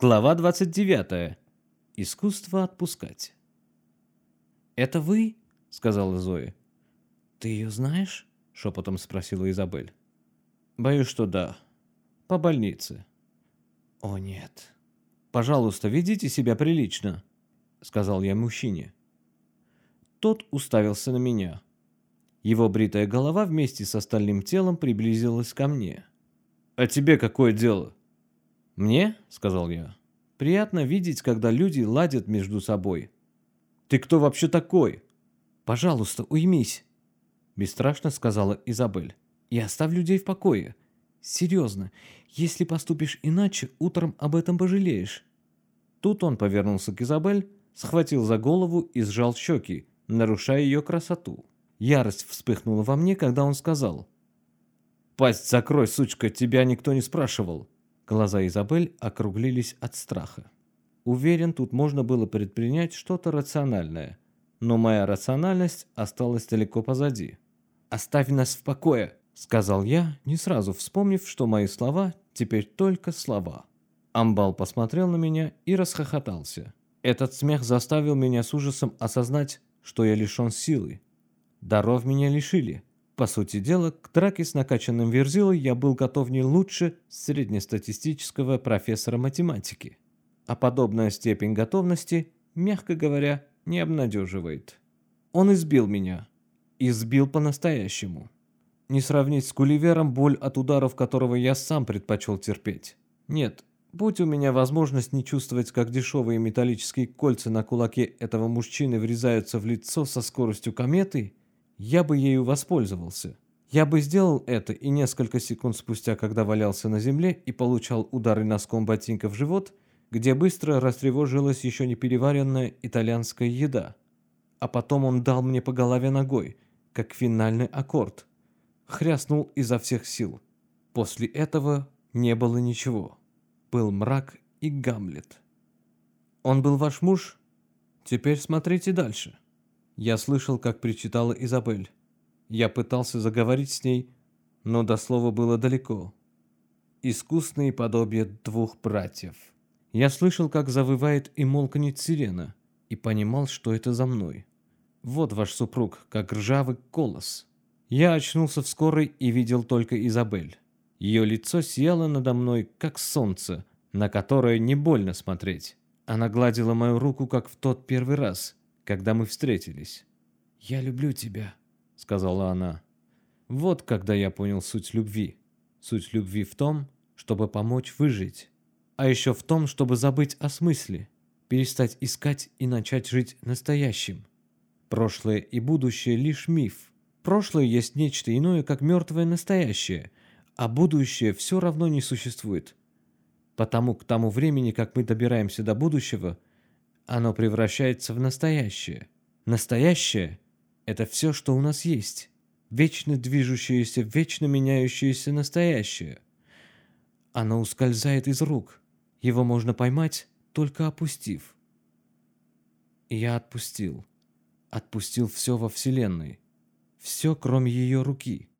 Глава 29. Искусство отпускать. «Это вы?» — сказала Зоя. «Ты ее знаешь?» — шепотом спросила Изабель. «Боюсь, что да. По больнице». «О, нет». «Пожалуйста, ведите себя прилично», — сказал я мужчине. Тот уставился на меня. Его бритая голова вместе с остальным телом приблизилась ко мне. «А тебе какое дело?» «Мне?» — сказал я. «Приятно видеть, когда люди ладят между собой». «Ты кто вообще такой?» «Пожалуйста, уймись», — бесстрашно сказала Изабель. «И оставь людей в покое. Серьезно, если поступишь иначе, утром об этом пожалеешь». Тут он повернулся к Изабель, схватил за голову и сжал щеки, нарушая ее красоту. Ярость вспыхнула во мне, когда он сказал. «Пасть закрой, сучка, тебя никто не спрашивал». Глаза Изабель округлились от страха. Уверен, тут можно было предпринять что-то рациональное, но моя рациональность осталась далеко позади. «Оставь нас в покое», — сказал я, не сразу вспомнив, что мои слова теперь только слова. Амбал посмотрел на меня и расхохотался. Этот смех заставил меня с ужасом осознать, что я лишен силы. Даров меня лишили. По сути дела, к драке с накачанным Верзилой я был готов не лучше среднестатистического профессора математики. А подобная степень готовности, мягко говоря, не обнадеживает. Он избил меня. Избил по-настоящему. Не сравнить с Куливером боль от ударов которого я сам предпочел терпеть. Нет, будь у меня возможность не чувствовать, как дешевые металлические кольца на кулаке этого мужчины врезаются в лицо со скоростью кометы, я бы ею воспользовался. Я бы сделал это, и несколько секунд спустя, когда валялся на земле и получал удары носком ботинка в живот, где быстро растревожилась еще не переваренная итальянская еда. А потом он дал мне по голове ногой, как финальный аккорд. Хряснул изо всех сил. После этого не было ничего. Был мрак и Гамлет. Он был ваш муж? Теперь смотрите дальше. Я слышал, как причитала Изабель. Я пытался заговорить с ней, но до слова было далеко. Искусные подобия двух братьев. Я слышал, как завывает и молкнет сирена, и понимал, что это за мной. Вот ваш супруг, как ржавый колос. Я очнулся в скорой и видел только Изабель. Ее лицо сияло надо мной, как солнце, на которое не больно смотреть. Она гладила мою руку, как в тот первый раз, когда мы встретились. «Я люблю тебя», — сказала она. Вот когда я понял суть любви. Суть любви в том, чтобы помочь выжить. А еще в том, чтобы забыть о смысле, перестать искать и начать жить настоящим. Прошлое и будущее лишь миф. Прошлое есть нечто иное, как мертвое настоящее, а будущее все равно не существует. Потому к тому времени, как мы добираемся до будущего, оно превращается в настоящее. Настоящее – это все, что у нас есть. Вечно движущееся, вечно меняющееся настоящее. Оно ускользает из рук. Его можно поймать, только опустив. Я отпустил. Отпустил все во Вселенной. Все, кроме ее руки.